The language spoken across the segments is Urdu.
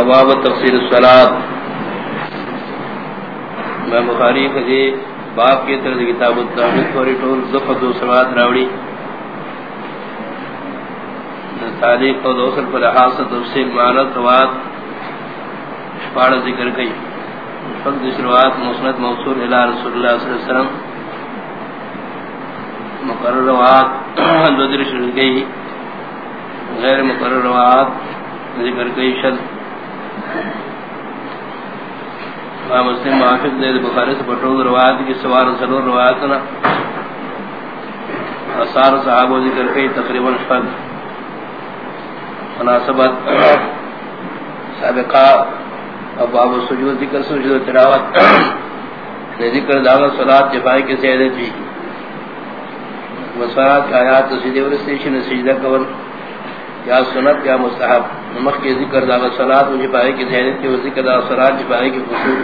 اباب تفسیر الصلاة. میں بخاری خجی باب کی طرح کتاب التحمید فوری طول زفت و صلوات راوڑی. تاریخ و دوسر پر احاس تفسیر معنی روات شپاڑ ذکر کئی فقد شروعات مسند موصول الى رسول اللہ صلی اللہ علیہ وسلم. مقرر روات دو در شروع گئی غیر مقرر روات ذکر کئی شد امام مسلم موافق دے بخاری سے پٹرول روایت کی سوار سلور روایت نا۔ اثار صحابہ ذکر کئی تقریباً شفد مناسبت سابقہ ابواب سجود ذکر سجود تلاوت۔ ذکر دعوت صلاة جفائی کے سیدے تھی۔ وصلات کی آیات سیدے ورستیشن سجدہ کون یا سنت یا مستحب۔ نمخ کے ذکر دا صلات مجھے پائے کی ذہنت کی ذکر دا صلات جی پائے کی خشوع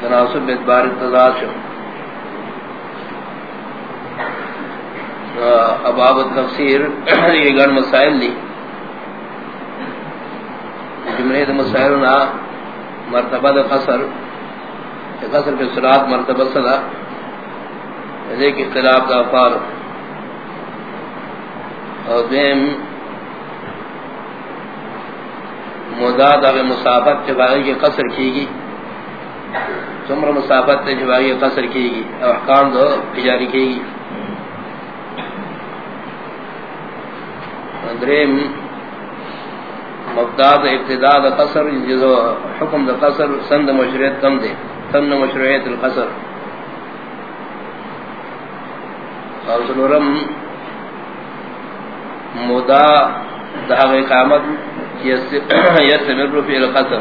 تناسب بیتبار اتضاد شو۔ اباب التفسیر، یہ گھر مسائل لی جمعہ دا مسائلنا مرتبہ دا قصر۔ قصر پہ صلات مرتبہ صدا ایک اختلاف دا فارغ اور دیم مداد اگر مسافت جباغی کی قصر کی گی سمر مسافت جباغی کی قصر کی گی اور احکام دو تجاری کی گی۔ دریم مبداد ابتداد قصر جزو حکم دا قصر، سند مشروعیت کم دے۔ سند مشروعیت القصر۔ اور سنورم، مدا دہاغ اقامت یستمر فی القصر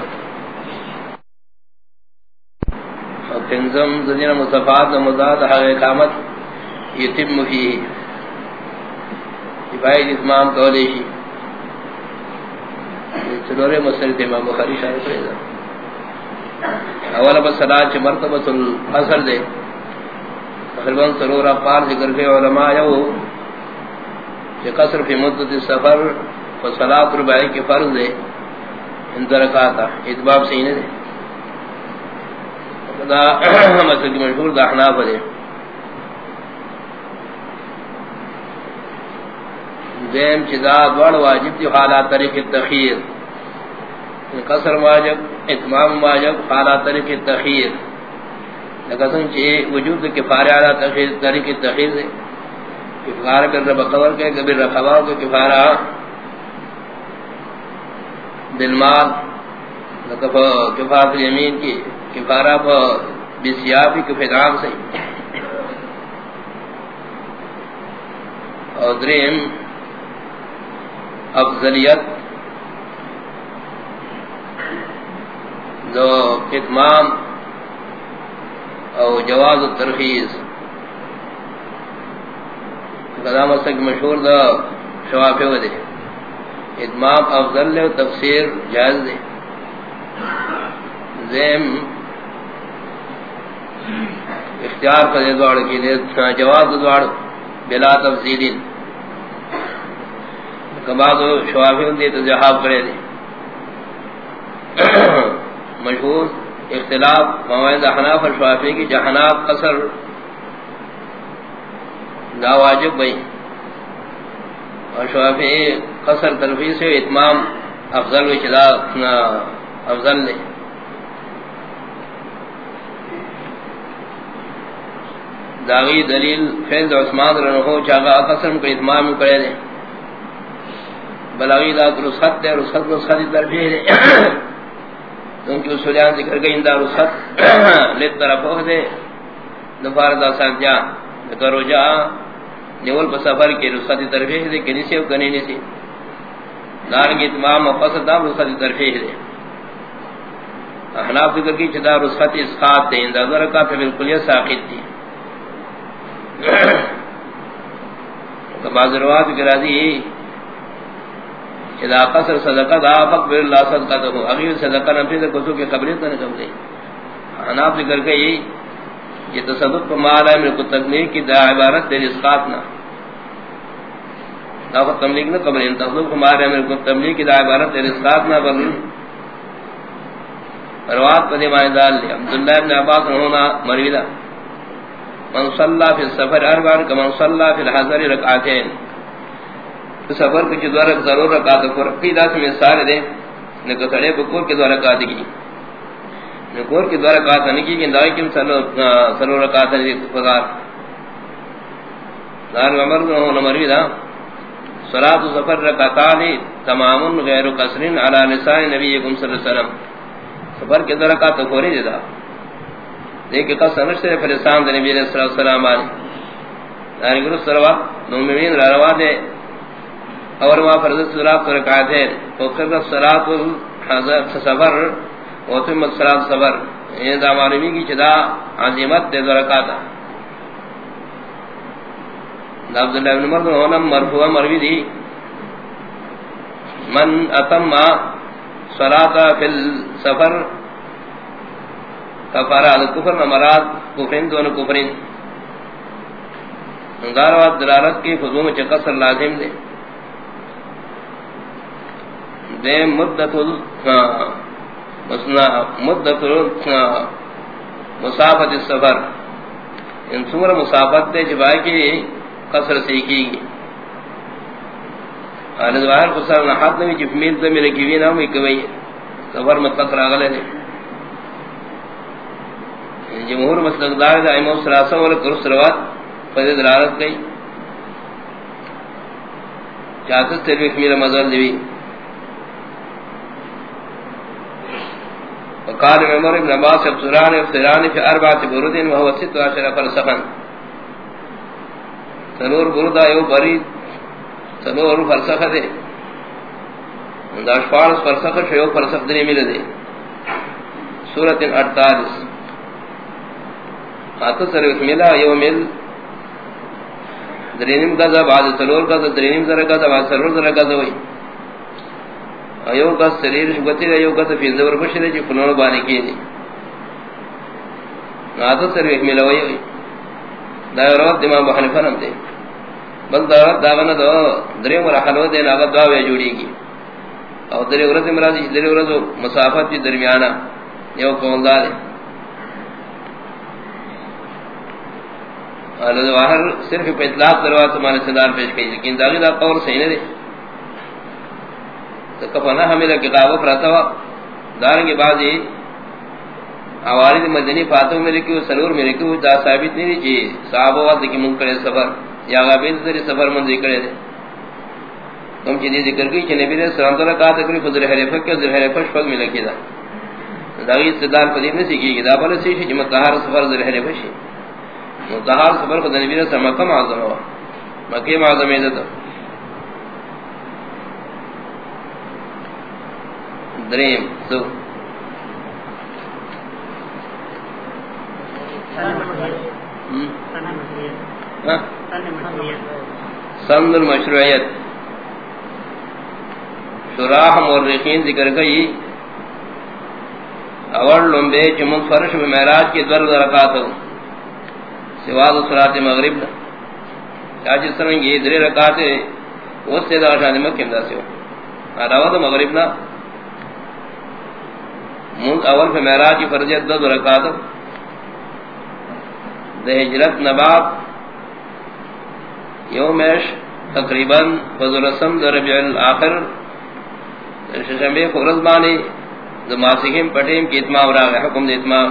فنزم زنین مصفات مدا دہاغ اقامت یتم فی ابائی اتمام قولی شی چلورے مسلط امام بخاری شاہد پریزا اولا بس صلاة چھ مرتبت الحصر دے تقریباً سرورہ پار ذکر کے علماء یو کہ قصر فی مدت سفر و ربائی کی فرض دے اندرکاتا اتباب سینے دے دا مسئل کی مشہور دا حناف دے دیم چیزا دوڑ واجب دی حالات طریق التخیر قصر واجب، اتمام واجب، حالات طریق التخیر لکسن چی وجود کفاری حالات طریق التخیر دے کفار پر رب قبر کے کبیر رخواہ کے کفارہ۔ بالمال دلمال کفارت الیمین کی کفارہ پا بسیابی کفدام سے۔ اور درین، افضلیت دو اتمام او جواز الترخیص۔ قدام سک مشہور دا شوافی و دے۔ اتمام افضل لے و تفسیر جائز دے زیم اختیار کا دے دوار کی دے جواز دوار بلا تفسیرین کباد شوافی دے تو کرے دے۔ مشہور اختلاف موائد حناف اور شوافی کی جہناف قصر دا واجب بھئی اور شوافی قصر ترفی سے اتمام افضل وچ دا افضل لے داغی دلیل فیض عثمان رنہو چاگا قصر کو اتمام کرے دے۔ بلاغی دا رسخت دے رسخت رسخت ترفی دے۔ کیونکہ اصولیان ذکر گئی دا رسخت لیت طرف ہو دے۔ دفار دا سانجا کرو جا نیول پر سفر کی رسخت ترفیح دے، کنی سے و کنی نہیں سی دارنگی اتمام مقصد دا رسخت ترفیح دے۔ احناف ذکر کی چدا رسخت اسقاط دے اندازہ رکا پہ بالکلیہ ساقید تھی بعض روات کرا دی چدا قصر صدقہ دا فقبر اللہ صدقہ دہو اغیر صدقہ نفید کسو کے قبریت نے کم دے احناف ذکر کے یہ تصدق کو مالا ہے، میرے کو کی دا عبارت دے اسقاط نہ۔ دعوت تملیغ نہ قبل ان تخلق ہمارے امر کو تملیغ کی عبارت ارسال نہ بل روات پدی معنی دال لی عبداللہ ابن عباس ہونا مرویدہ من صلى في السفر اربع كما صلى في الحضر ركعتين سفر کی دو رکعت، ضرور رکعت فرقی داس میں سارے دے، نہ کڑے بکور کے دو رکعت کی۔ نہ کور کے دو رکعت نہیں کی، کہ دای کیم سلو سلو رکعت نہیں فضار دار عمر نو مروی دا۔ صلاۃ سفر رکعتان تمام غیر قصر علی نساء نبی اکم صلی اللہ علیہ وسلم. سفر کے دو رکعت کوری دا. دیکھ کہ سمجھ سے فرسان دے نبی صلی یعنی اللہ علیہ وسلم علی یعنی گرو سروا مومنین روا دے. اور ما فرض صلاۃ رکعت ہے تو کہ صلاۃ سفر و تم صلاۃ سفر. یہ دا معلومی کی چدا عظمت دے رکعت. عبداللہ بن عمر ہونا مرفوع مروی دی. من اتم صلاۃ فی السفر، کفارہ الکفر مراد کفرین، دون کفرین. داروات دلالت کی فضوم چقصر لازم دے. دے مدت ہاں، مدت ہاں، مسافت السفر ان سمر مسافت دے جبائی کی قصر سیکھی گی آنے دوار قصر نحات نمی جفمیل دمی رکیوی نامی کبھی سفر متقصر آگلے دے جمہور مسلک دار دا ایمو سلاسم والا کرس روات فضل دلالت گئی چاہتت تیروی خمیر مزال دیوی وقال عمر ابن عباس ابسران افسران فی اربعت برودین وهو ست عشر فرسخن سنور برودہ یو برید سنور فرسخ دے. داش پارس فرسخ شو فرسخ دنی مل دے. سورت اٹتالیس آتا سر اس ملا یو مل درینم گزا بعد سلور گزا درینم زر گزا بعد سلور زر گزا ہوئی. ایو گز سریر شبتی ایو گز فیلد ورکشی دے، چی فنون بانی کی دی آتا سر اس ملا ہوئی. دا روات دماغ بحنفہ نم دے بل دا روات داوانا دا دریم ورحلو دے ناغت دعوی جوڑی گی او دری ورز مرادی دری ورز مسافت کی درمیانا یو کون دا دے اور ظاہر صرف پہ اطلاق دروات سمانے صدار پیش کی لیکن داغی دا قول صحیح نہیں دے تو کفنا ہمیں دا کتابوں پر آتا ہوا دارنگی بعضی آوارد مدنی فاتح میں لکھی سلور میں لکھی دا ثابت نہیں دی چی صحابہ وقت کی منکر سفر یا غابین سے سفر من ذکر دے تم چیزی ذکر کی چی نبی نے سلام تعالیٰ کہا تکری فضل حریفہ کی ذر حریفہ شفق میں لکھی دا۔ داغی استدار قدیم نہیں سیکھی گی، دا بلے سیشی چی متحار سفر ذر حریفہ شی متحار سفر کو نبی نے مکہ معظم ہوا۔ مکہ معظم عزت دریم، سو۔ سند المشروعیت شراح مورخین ذکر گئی اول لمبے چمک فرش میں معراج کی در رکعت سواد صلات مغرب. چا جس طرح یہ در رکعت اس سے دا شان مکہ دا سو علاوہ مغرب نہ من اول پہ معراج کی فرضیت دو رکعت دے ہجرت نباب یومش تقریباً فضلسم در ربیع الاخر ششنبے فرض بانی دماسکیم پٹیم کی اتمام راغ حکم دے اتمام.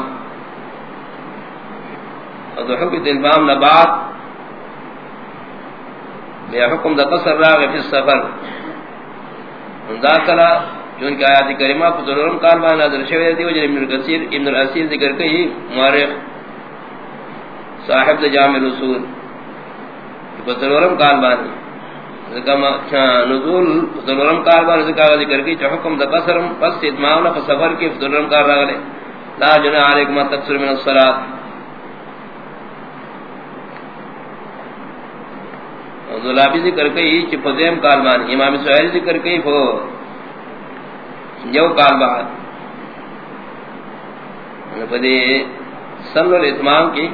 اور دو حکم دے اتمام نبات بے حکم دا قصر راغ فی السفر. اندار انداکلا چونکہ آیات کریمہ فضلورم قال بانی نظر شوئے دی وجہ ابن القصیر ابن الاسیر ذکر کئی مورخ صاحب دا جامع رسول فضلورم قال بانی نزول ضرورم کار بار ذکر ذکر کی جو حکم دا قصرم پس اتمام نہ سفر کی ضرورم کار راغلے. لا جناح علیکم تکثر من الصلاۃ ذلابی ذکر کی چ فزیم کال مان امام سہیل ذکر کی فو جو کال بعد پدی سن الاتمام کی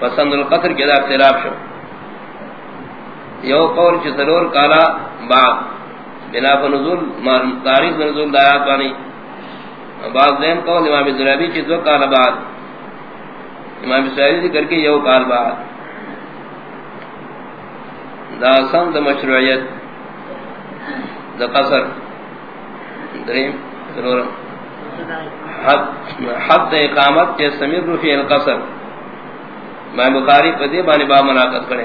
پسند القصر کے دا اختلاف شو. یو قول چ ضرور کالا بعد بنا فنزول تاریخ نزول دایات وانی بعض دین قول امام ذرابی چ دو کالا بعد. امام سعید ذکر کے یو کال بعد. دا سم دا مشروعیت دا قصر. دریم ضرور حد حد اقامت کے سمیر فی القصر. میں بخاری پدی بانی با مناقض کرے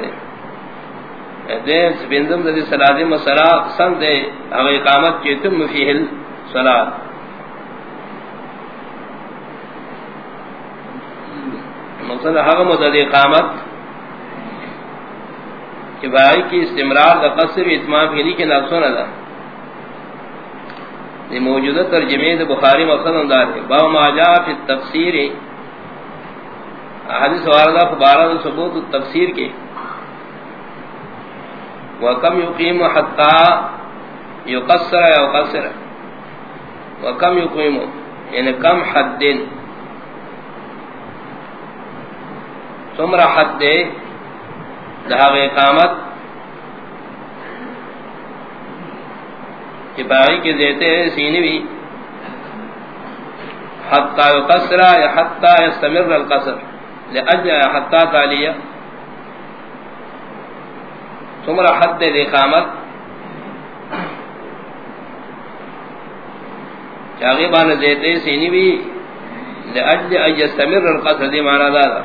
دے سبندم دے صلاۃ مسلا سن دے او اقامت کے تم فی الصلاۃ مقصد حق مدد اقامت کہ بھائی کی استمرار کا قصر اتمام کے لیے کہ نفسوں نہ یہ موجودہ ترجمے بخاری مقصد اندار ہے با ما جاء فی التفسیر حدیث واردہ فبارہ ثبوت التفسیر کے۔ وکم یقیم حتی یقصر یا قصر وکم یقیم یعنی کم حد۔ دن سمر حد دے دہاغ اقامت۔ کہ باغی کے دیتے ہیں، سینی بھی۔ حتی یقصر یا حتی یستمر القصر۔ لأجل حتی تالیہ سمر حد دے اقامت چاگی بان دیتے سینی بھی لأجل ان یستمر القصر دی معنی دادا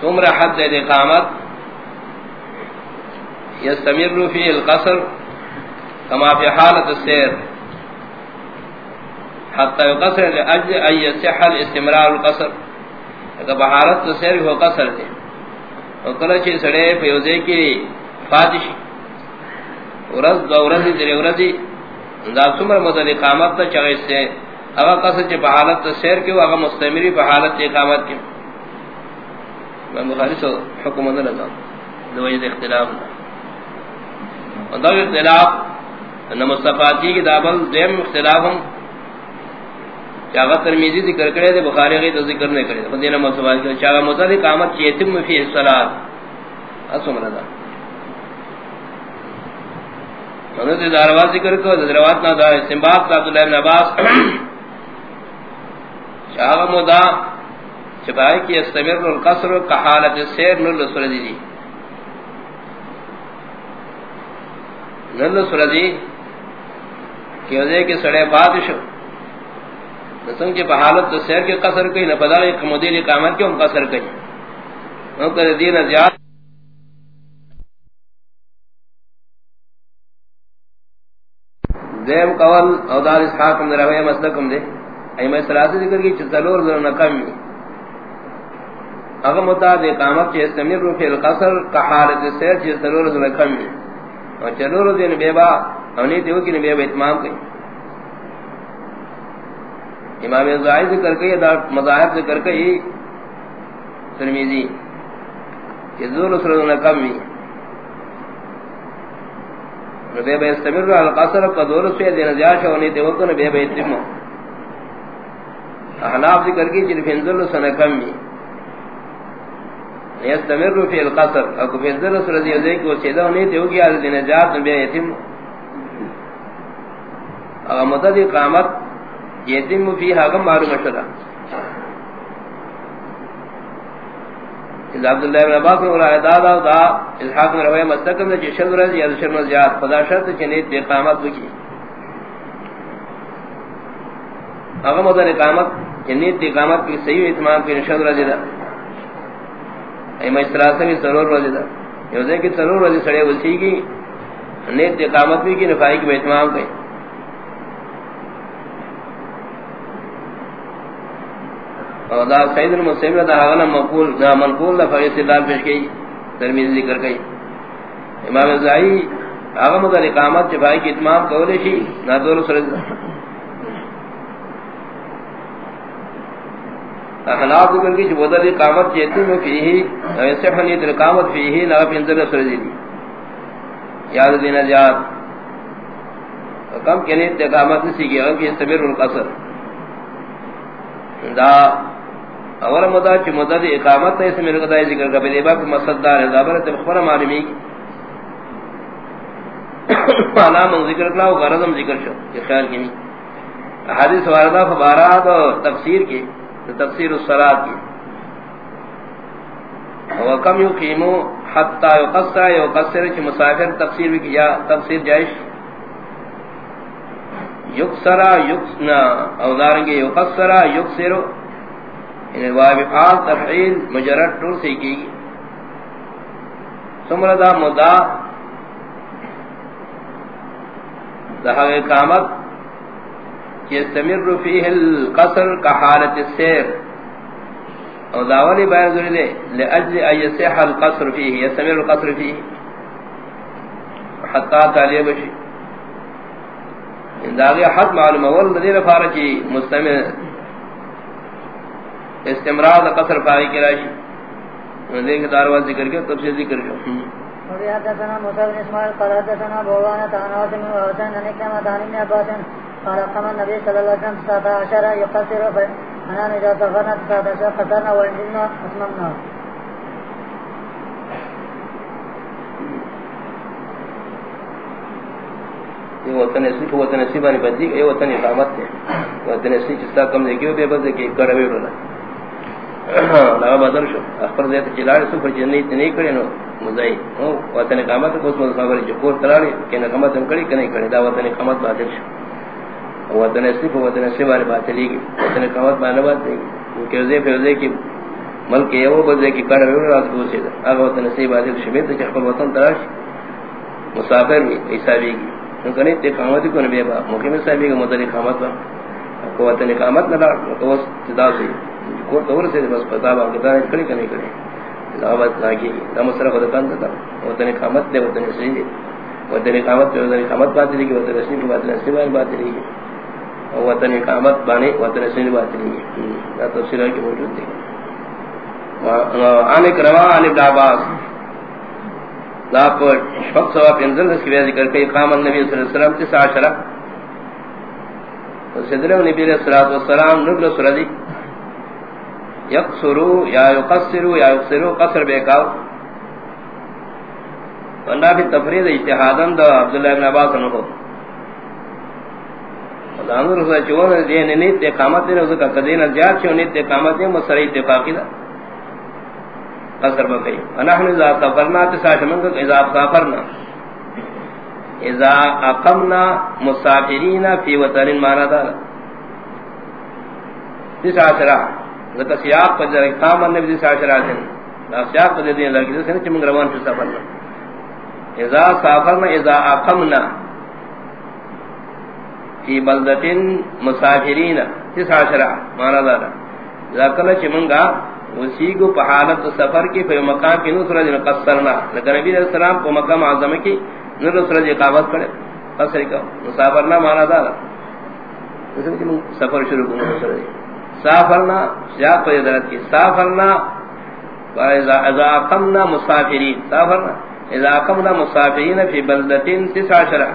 سمر حد دے اقامت يستمر في القصر كما في حالة السير. حتى يقصر لأجل أن يصح الاستمرار القصر. اگر بحالت السير هو قصر دے وقال چه سڑے فیوزے کی فاتش. ورز دو ورزی در ورزی دا سمر مدد اقامت تا چغیس سے اگر قصر چه بحالت السير کیو اگر مستمری بحالت اقامت کیو میں بخاری سے حکم اندر نظام. دو وجد اختلاف. نہ دا اختلاف. نہ مصطفی کی دابل دیم اختلاف ہم چاغا ترمذی ذکر کرے دے، بخاری کی ذکر نہیں کرے مدینہ مصطفی کی چاغا مصطفی قامت چیتم فی الصلاۃ اسم رضا انہوں نے داروا ذکر کو دروات نہ دا استنباط عبداللہ ابن عباس۔ چاغا مدا چبائے کی استمر القصر کحالت السیر نل رسول دی۔ نل سردی کہ وجہ کہ سڑے بادش نسنگ کے بحالت تو سیر کے قصر کئی نہ پدا ایک مدیر اقامت کے ان قصر کئی ان کا دین زیاد دیم قول او دار اسحاق من روی مسلکم دے ایمہ سلاسی ذکر کی چتلور ذرن کمی اگر متاد اقامت چیز تمیر رو فی القصر کحالت سیر چیز تلور ذرن کمی اور چلو دین بے با اونی دیو کی بے اتمام کی امام زاہد ذکر کئی دا مذاہب ذکر کئی، ترمیزی، کہ ذول سرون کم بھی بے استمر رہا القصر کا دول سے دین زیاد اونی دیو کی بے با اتمام احناف ذکر کی جن فنزل سنہ کم بھی یستمر فی القصر او کو فیض رسول دی ذی کو سیدہ نہیں تے ہوگی دین جات نبی یتیم او مدد اقامت یتیم فی حکم معلوم شدا اذا عبداللہ ابن عباس نے اور دادا، دا اسحاق نے روایت مستقم نے جی شد رضی ال شرم زیاد خدا شرط چنے تے اقامت کی اگر مدد اقامت یعنی اقامت کی صحیح اتمام کی نشد رضی دا۔ ایمہ اسراسہ بھی ضرور روزی دا۔ یوزے کی ضرور روزی سڑے وسی کی نیت اقامت بھی کی نفائی کی بیتمام گئی اور دا سید المسلم دا حغنا مقول دا منقول دا فقیر سلال پیش گئی ترمیز ذکر گئی امام زائی آغا مدر اقامت جفائی کی اتمام کولے شی، نا دور سرد احناف ذکر کی جو بدل اقامت جیتی میں فیہی ایسے حنیت اقامت فیہی، نا پینزل سرزی دی یاد دینا جات کم کنیت اقامت نسی کی، اگر کی استمر القصر۔ دا اول مدد چ مدد اقامت ہے، اس میں لگا ذکر کا بے باپ مصدار ہے زبر تے خبر معلومی۔ اعلی من ذکر کلا و غرض ذکر شو، یہ خیال کی حدیث واردہ فبارات و تفسیر کی، تفسیر الصلاۃ کی۔ و کم یقیمو، حتی یقصر یقصر چ مسافر تفسیر بھی کیا تفسیر جائش یقصرا یقصنا او دارنگے یقصرا یقصرو یعنی وابقات تفعیل مجرد ٹول سے کی سمردہ مدہ۔ دہا اقامت یستمر فیہ القصر کا حالت السیر او داولی بیان ذری لے، لأجل ان یسیح القصر فیہ، یستمر القصر فیہ۔ حتی تالیہ بشی۔ یعنی انداغی حد معلوم اول دیر فارچی مستمر استمرار قصر پائی کی راشی. دیکھ داروا ذکر کے تب سے ذکر کے وفي حدثنا موسى بن اسماعيل قال حدثنا بوانة عن عاصم وحسن عن كما عن ابن عباس قال قام النبي صلى الله عليه وسلم تسعة عشر يقصر فأنا إذا سافرنا تسعة عشر قصرنا وإنزلنا أسممنا یہ وطن اسی کو وطن اسی بانی بدی یہ وطن اقامت ہے۔ وطن اسی جستا کم دے کیوں بے بس کہ کروے رولا۔ لگا بدل شو. اخبر دیتا چلار سو پر جنہی تنہی کرے نو مزائی وطن اقامت کو اس مدد صابری جو کور ترانے کہ نقامت ہم کری کنی کری دا وطن اقامت باطل شو. وطن اسی کو وطن اسی بانی باطلی گی وطن اقامت بانی باطلی گی کیونکہ وزے پہ وزے کی ملک یہ وہ بزے کی کروے رولا اس کو اسی دا اگر وطن اسی باطل شبیت چخبر وطن تراش مسافر بھی ایسا بھی گی کنے تے قامت کو نبی با مقیم صاحب کی مدد اقامت کو وطن اقامت نہ کو اس تدا سے کو دور سے بس پتہ با کہ دار کھڑی کنے کھڑی دعوت لاگی دم سر خود کان تھا وہ وطن اقامت دے وطن سے وطن اقامت دے وہ وطن اقامت بات دی کہ وہ وطن سے بات نہیں سے بات دی. وہ وطن اقامت بانے وطن سے بات دی. یا تفسیر کی موجود دی. وان کروا علی عباس. لا پر شفق سوا پینزل اس کی ذکر کئی قام النبی صلی اللہ علیہ وسلم تسا عشرہ صدر نبی علیہ السلام نبل سردی یقصرو یا یقصرو یا یقصرو قصر بیکاو ونہ بھی تفرید اجتحادن دا عبداللہ ابن عباس انہو دانو رسول چون دین نیت اقامت نے اس قدین زیاد چھو نیت اقامت ہے مسئلہ اتفاقی دا۔ قصر بکئی ونحن اذا سفرنا تساش منگا اذا سافرنا اذا اقمنا مسافرین فی وطن مانا دالا تسا سرا۔ ذکر سیاق پر در اقام النبی تسا سرا دن سیاق پر دین اللہ کی دسنا چی منگ روان تسا فرنا اذا سافرنا، اذا اقمنا فی بلدتن مسافرین. تسا سرا مانا دالا ذکر چی منگا اسی کو حالت سفر کی پہ مقام کی نصر جن قصرنا لیکن نبی علیہ السلام کو مقام اعظم کی نصر جن اقامت کرے قصر کا مسافرنا مانا دارا سفر شروع کو نصر جن سافرنا سیاق پر درد کی۔ سافرنا اذا اقمنا مسافرین۔ سافرنا اذا اقمنا مسافرین فی بلدتین تسع شرع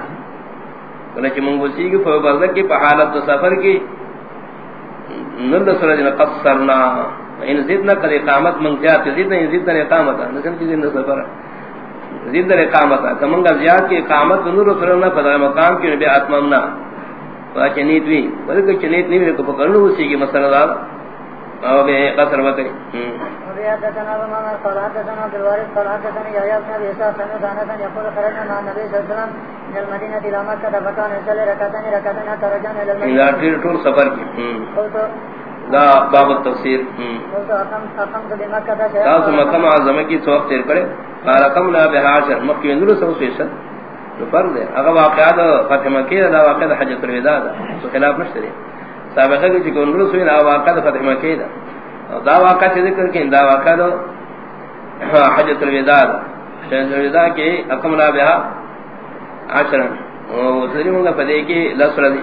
ولکہ منگوسی کی پہ بلدت کی پہ حالت سفر کی۔ نصر جن قصرنا۔ ان زدنا قد اقامت منگتیات زدنا ان زدنا اقامت نسل کی زندہ سفر۔ زدنا اقامت کمنگا زیاد کی اقامت نور رسولنا فضا مقام کی، نبی آتمامنا فاچہ نیت بھی بلکہ چنیت نہیں بھی پکرنو اسی کی مسئلہ دار او بے قصر وکری عبد الوارث قال حدثني يحيى بن ابي اسحاق سمعت انس يقول خرجنا مع النبي صلى الله عليه وسلم من المدينه الى مكه فكان يصلي ركعتين ركعتين حتى رجعنا الى المدينه الى طول سفر کی۔ لا باب التفسیر۔ تاس مکم اعظم کی سوق تیر کرے قال کم لا بحاشر مکی اندر سو سیشن فرض ہے اگر واقعات فتح مکی دا واقعات حجۃ الوداع دا تو خلاف نشتے سابقہ کی کہ اندر سو نا واقعات فتح مکی دا دا واقعات ذکر کہ دا واقعات حجۃ الوداع دا حجۃ الوداع کے اکم لا بها عشرا. وہ سری منگا پدے کی لسر دی